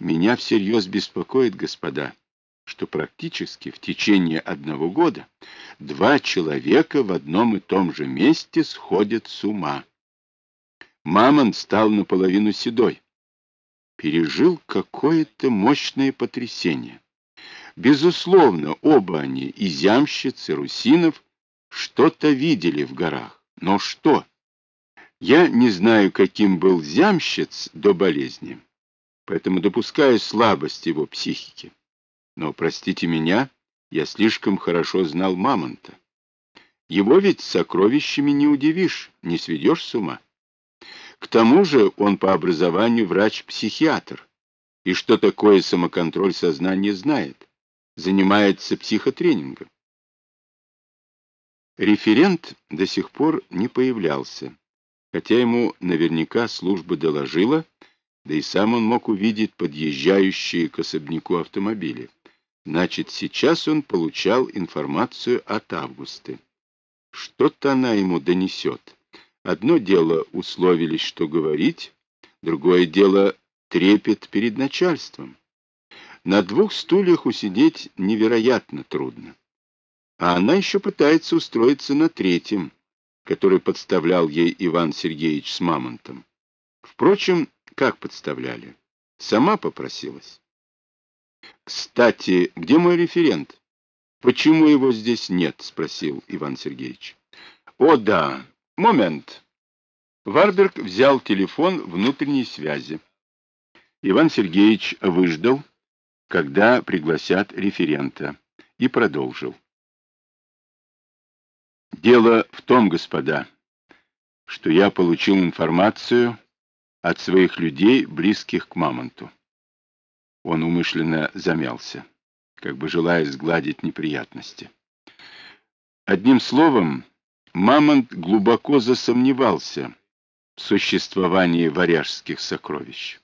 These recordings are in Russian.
Меня всерьез беспокоит, господа, что практически в течение одного года два человека в одном и том же месте сходят с ума. Мамонт стал наполовину седой. Пережил какое-то мощное потрясение. Безусловно, оба они, изямщицы, русинов, что-то видели в горах. Но что? Я не знаю, каким был зямщиц до болезни поэтому допускаю слабость его психики. Но, простите меня, я слишком хорошо знал Мамонта. Его ведь сокровищами не удивишь, не сведешь с ума. К тому же он по образованию врач-психиатр, и что такое самоконтроль сознания знает, занимается психотренингом. Референт до сих пор не появлялся, хотя ему наверняка служба доложила, да и сам он мог увидеть подъезжающие к особняку автомобили. Значит, сейчас он получал информацию от Августы. Что-то она ему донесет. Одно дело условились, что говорить, другое дело трепет перед начальством. На двух стульях усидеть невероятно трудно. А она еще пытается устроиться на третьем, который подставлял ей Иван Сергеевич с Мамонтом. Впрочем, как подставляли? Сама попросилась. Кстати, где мой референт? Почему его здесь нет? Спросил Иван Сергеевич. О, да. Момент. Варберг взял телефон внутренней связи. Иван Сергеевич выждал, когда пригласят референта, и продолжил. Дело в том, господа, что я получил информацию от своих людей, близких к Мамонту. Он умышленно замялся, как бы желая сгладить неприятности. Одним словом, Мамонт глубоко засомневался в существовании варяжских сокровищ.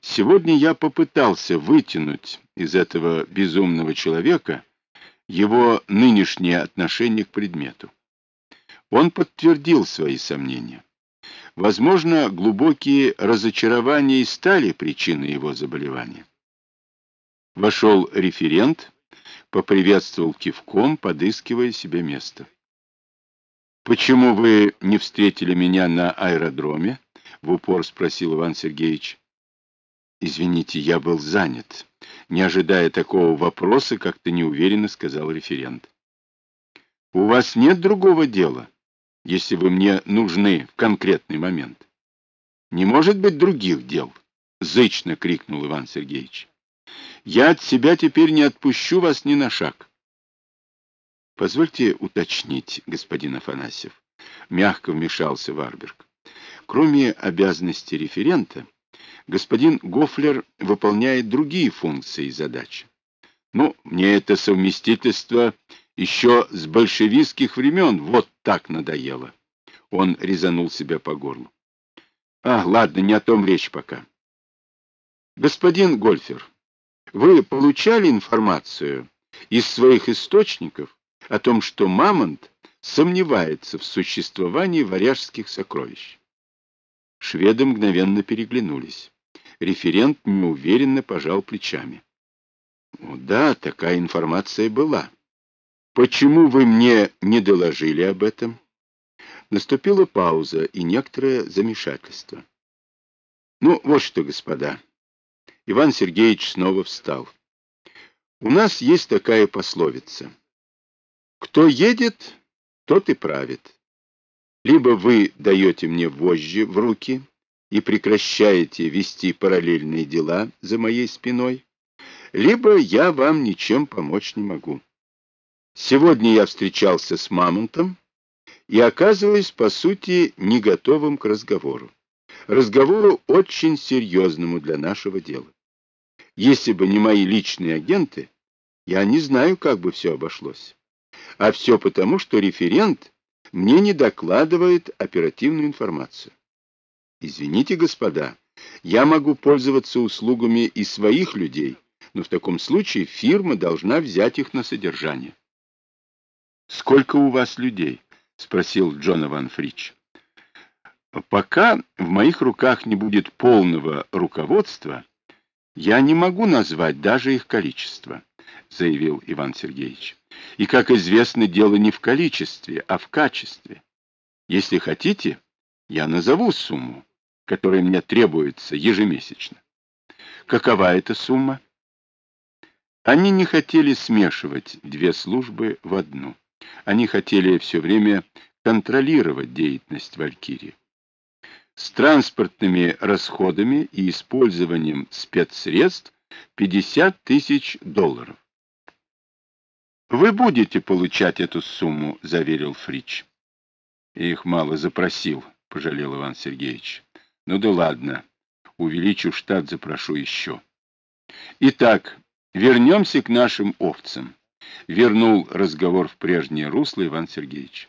Сегодня я попытался вытянуть из этого безумного человека его нынешнее отношение к предмету. Он подтвердил свои сомнения. Возможно, глубокие разочарования и стали причиной его заболевания. Вошел референт, поприветствовал кивком, подыскивая себе место. «Почему вы не встретили меня на аэродроме?» — в упор спросил Иван Сергеевич. «Извините, я был занят». Не ожидая такого вопроса, как-то неуверенно сказал референт. «У вас нет другого дела?» Если вы мне нужны в конкретный момент. Не может быть других дел, — зычно крикнул Иван Сергеевич. Я от себя теперь не отпущу вас ни на шаг. Позвольте уточнить, господин Афанасьев, — мягко вмешался Варберг. Кроме обязанностей референта, господин Гофлер выполняет другие функции и задачи. Ну, мне это совместительство еще с большевистских времен вот так надоело. Он резанул себя по горлу. А, ладно, не о том речь пока. Господин Гольфер, вы получали информацию из своих источников о том, что Мамонт сомневается в существовании варяжских сокровищ? Шведы мгновенно переглянулись. Референт неуверенно пожал плечами. Да, такая информация была. Почему вы мне не доложили об этом? Наступила пауза и некоторое замешательство. Ну, вот что, господа. Иван Сергеевич снова встал. У нас есть такая пословица. Кто едет, тот и правит. Либо вы даете мне вожжи в руки и прекращаете вести параллельные дела за моей спиной, либо я вам ничем помочь не могу. Сегодня я встречался с Мамонтом и оказываюсь, по сути, не готовым к разговору. Разговору очень серьезному для нашего дела. Если бы не мои личные агенты, я не знаю, как бы все обошлось. А все потому, что референт мне не докладывает оперативную информацию. Извините, господа, я могу пользоваться услугами и своих людей, но в таком случае фирма должна взять их на содержание. «Сколько у вас людей?» — спросил Джон Ван Фрич. «Пока в моих руках не будет полного руководства, Я не могу назвать даже их количество, заявил Иван Сергеевич. И, как известно, дело не в количестве, а в качестве. Если хотите, я назову сумму, которая мне требуется ежемесячно. Какова эта сумма? Они не хотели смешивать две службы в одну. Они хотели все время контролировать деятельность Валькирии. С транспортными расходами и использованием спецсредств 50 тысяч долларов. «Вы будете получать эту сумму», — заверил Фрич. «Их мало запросил», — пожалел Иван Сергеевич. «Ну да ладно, увеличу штат, запрошу еще». «Итак, вернемся к нашим овцам», — вернул разговор в прежнее русло Иван Сергеевич.